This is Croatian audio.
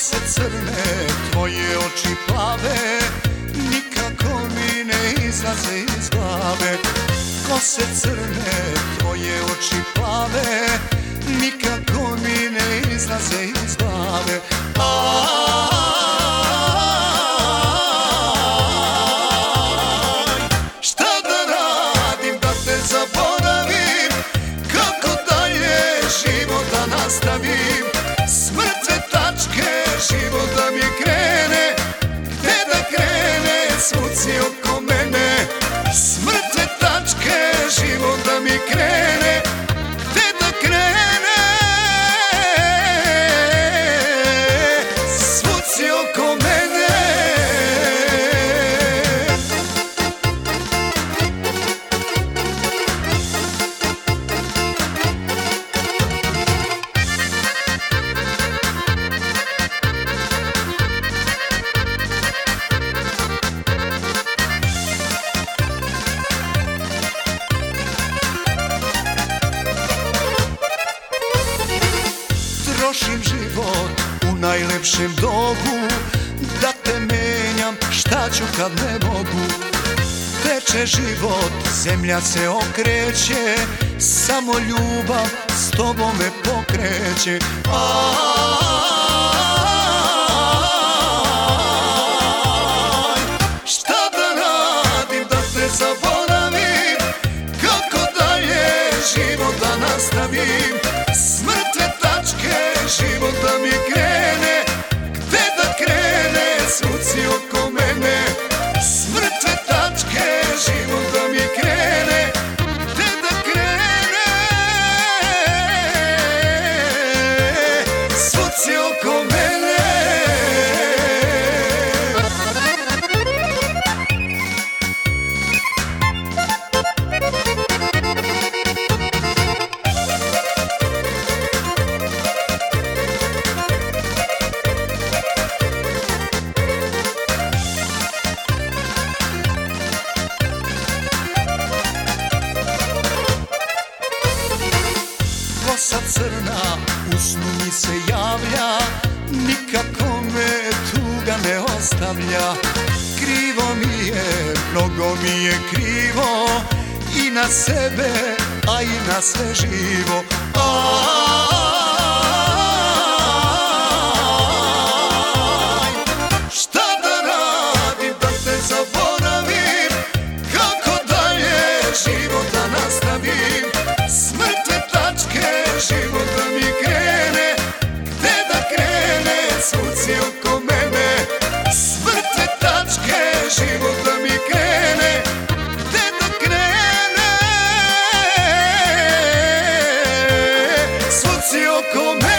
kose crne, tvoje oči plave Nikako mi ne izlaze iz glave. Kose crne, tvoje oči plave Nikako mi ne izlaze iz smooth silk u najlepšem dobu Da te menjam šta ću kad ne mogu. Teče život, zemlja se okreće Samo ljubav s tobom me pokreće. Aj, Šta da radim da te zaboravim? Kako dalje život da nastavim? S mrtve tačke život da mi krene crna u snu mi se javlja Nikako me tuga ne ostavlja. Krivo mi je, mnogo mi je krivo I na sebe, a i na sve živo. Aj, loco.